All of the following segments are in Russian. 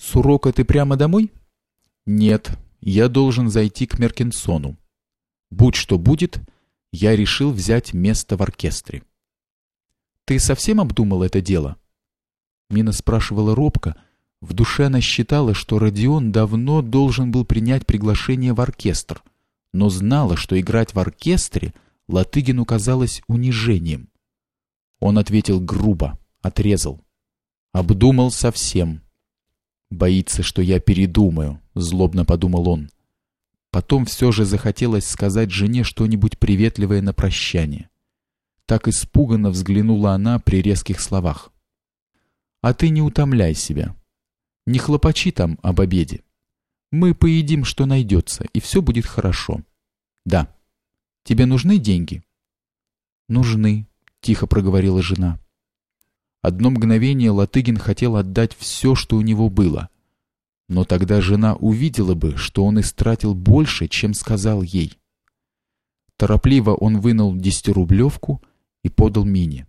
С урока ты прямо домой? Нет, я должен зайти к Меркинсону. Будь что будет, я решил взять место в оркестре. Ты совсем обдумал это дело? Мина спрашивала робко. В душе она считала, что Родион давно должен был принять приглашение в оркестр, но знала, что играть в оркестре Латыгину казалось унижением. Он ответил грубо, отрезал. Обдумал совсем. Боится, что я передумаю, злобно подумал он. Потом все же захотелось сказать жене что-нибудь приветливое на прощание. Так испуганно взглянула она при резких словах. «А ты не утомляй себя. Не хлопочи там об обеде. Мы поедим, что найдется, и все будет хорошо. Да. Тебе нужны деньги?» «Нужны», — тихо проговорила жена. Одно мгновение Латыгин хотел отдать все, что у него было. Но тогда жена увидела бы, что он истратил больше, чем сказал ей. Торопливо он вынул десятирублевку и подал Мине.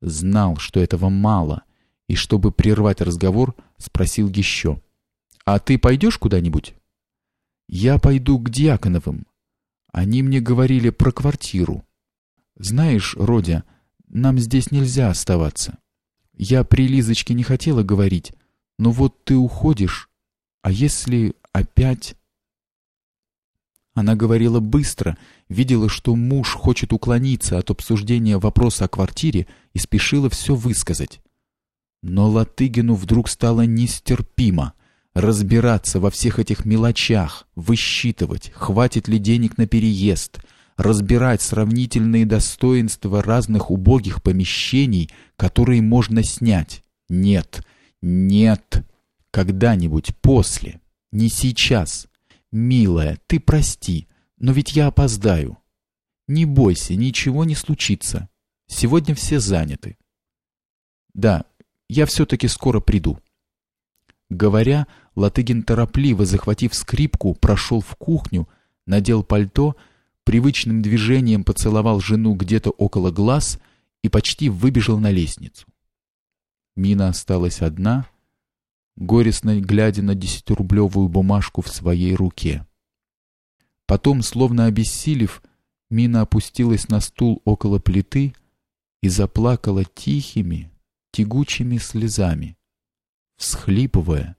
Знал, что этого мало, и чтобы прервать разговор, спросил еще. «А ты пойдешь куда-нибудь?» «Я пойду к Дьяконовым. Они мне говорили про квартиру. Знаешь, Родя, нам здесь нельзя оставаться. Я при Лизочке не хотела говорить, но вот ты уходишь, а если опять...» Она говорила быстро, видела, что муж хочет уклониться от обсуждения вопроса о квартире и спешила все высказать. Но Латыгину вдруг стало нестерпимо разбираться во всех этих мелочах, высчитывать, хватит ли денег на переезд, разбирать сравнительные достоинства разных убогих помещений, которые можно снять. Нет, нет, когда-нибудь после, не сейчас. Милая, ты прости, но ведь я опоздаю. Не бойся, ничего не случится. Сегодня все заняты. Да, я все-таки скоро приду. Говоря, Латыгин торопливо, захватив скрипку, прошел в кухню, надел пальто привычным движением поцеловал жену где-то около глаз и почти выбежал на лестницу. Мина осталась одна, горестно глядя на десятирублевую бумажку в своей руке. Потом, словно обессилев, Мина опустилась на стул около плиты и заплакала тихими, тягучими слезами, всхлипывая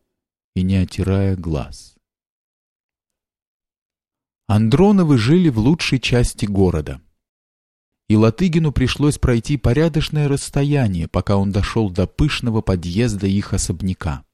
и не отирая глаз. Андроновы жили в лучшей части города. И Латыгину пришлось пройти порядочное расстояние, пока он дошел до пышного подъезда их особняка.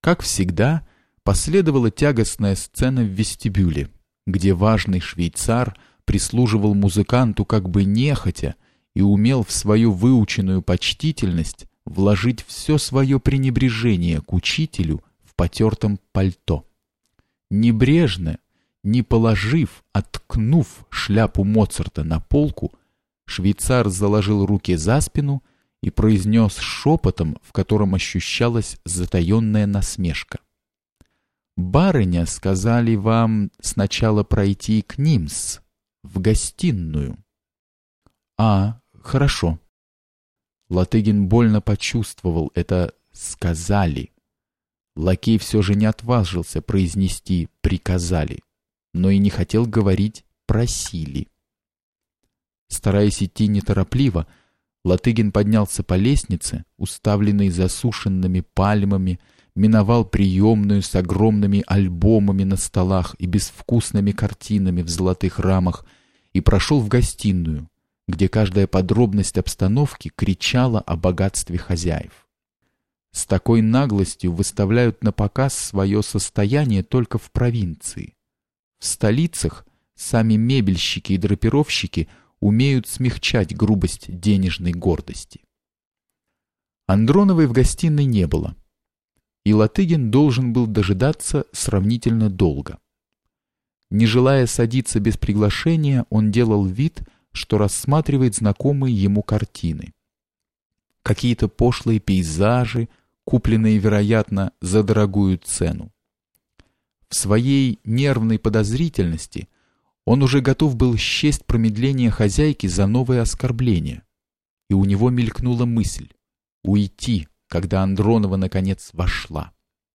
Как всегда, последовала тягостная сцена в вестибюле, где важный швейцар прислуживал музыканту как бы нехотя и умел в свою выученную почтительность вложить все свое пренебрежение к учителю в потертом пальто. Небрежно, не положив, откнув шляпу Моцарта на полку, швейцар заложил руки за спину и произнес шепотом, в котором ощущалась затаенная насмешка. «Барыня сказали вам сначала пройти к Нимс, в гостиную». «А, хорошо». Латыгин больно почувствовал это «сказали». Лакей все же не отважился произнести «приказали» но и не хотел говорить «просили». Стараясь идти неторопливо, Латыгин поднялся по лестнице, уставленной засушенными пальмами, миновал приемную с огромными альбомами на столах и безвкусными картинами в золотых рамах и прошел в гостиную, где каждая подробность обстановки кричала о богатстве хозяев. С такой наглостью выставляют на показ свое состояние только в провинции. В столицах сами мебельщики и драпировщики умеют смягчать грубость денежной гордости. Андроновой в гостиной не было, и Латыгин должен был дожидаться сравнительно долго. Не желая садиться без приглашения, он делал вид, что рассматривает знакомые ему картины. Какие-то пошлые пейзажи, купленные, вероятно, за дорогую цену. В своей нервной подозрительности он уже готов был счесть промедление хозяйки за новое оскорбление. И у него мелькнула мысль уйти, когда Андронова наконец вошла.